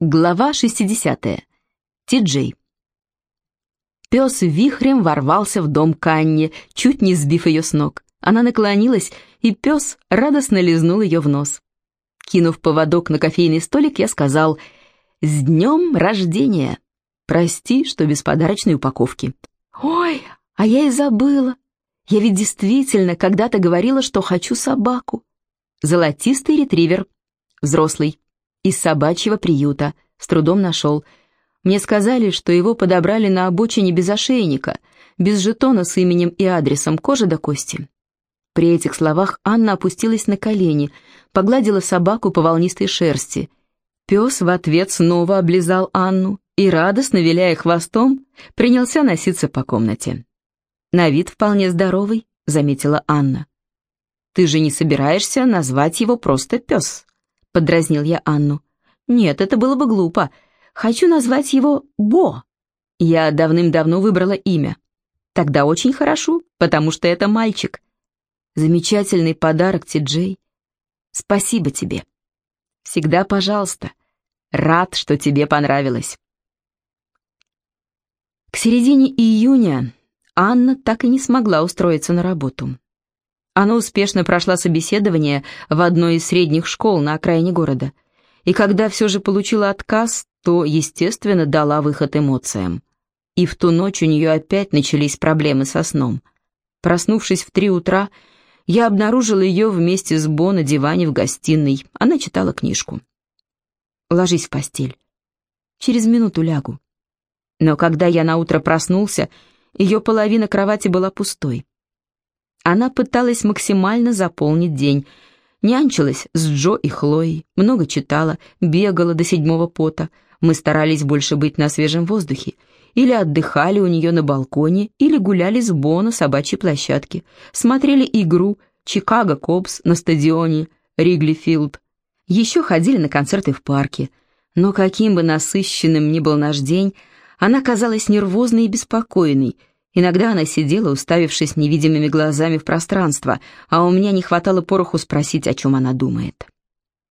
Глава 60. Ти-Джей. Пес вихрем ворвался в дом Канни, чуть не сбив ее с ног. Она наклонилась, и пес радостно лизнул ее в нос. Кинув поводок на кофейный столик, я сказал «С днем рождения! Прости, что без подарочной упаковки». «Ой, а я и забыла. Я ведь действительно когда-то говорила, что хочу собаку». Золотистый ретривер, взрослый из собачьего приюта. С трудом нашел. Мне сказали, что его подобрали на обочине без ошейника, без жетона с именем и адресом, кожа до кости. При этих словах Анна опустилась на колени, погладила собаку по волнистой шерсти. Пес в ответ снова облизал Анну и, радостно виляя хвостом, принялся носиться по комнате. «На вид вполне здоровый», — заметила Анна. «Ты же не собираешься назвать его просто пес?» — подразнил я Анну. «Нет, это было бы глупо. Хочу назвать его Бо. Я давным-давно выбрала имя. Тогда очень хорошо, потому что это мальчик. Замечательный подарок, Ти-Джей. Спасибо тебе. Всегда пожалуйста. Рад, что тебе понравилось». К середине июня Анна так и не смогла устроиться на работу. Она успешно прошла собеседование в одной из средних школ на окраине города. И когда все же получила отказ, то, естественно, дала выход эмоциям. И в ту ночь у нее опять начались проблемы со сном. Проснувшись в три утра, я обнаружила ее вместе с Бо на диване в гостиной. Она читала книжку. «Ложись в постель. Через минуту лягу». Но когда я наутро проснулся, ее половина кровати была пустой. Она пыталась максимально заполнить день. Нянчилась с Джо и Хлоей, много читала, бегала до седьмого пота. Мы старались больше быть на свежем воздухе. Или отдыхали у нее на балконе, или гуляли с Бо на собачьей площадке. Смотрели игру «Чикаго Копс» на стадионе Ригли Филд. Еще ходили на концерты в парке. Но каким бы насыщенным ни был наш день, она казалась нервозной и беспокойной, Иногда она сидела, уставившись невидимыми глазами в пространство, а у меня не хватало пороху спросить, о чем она думает.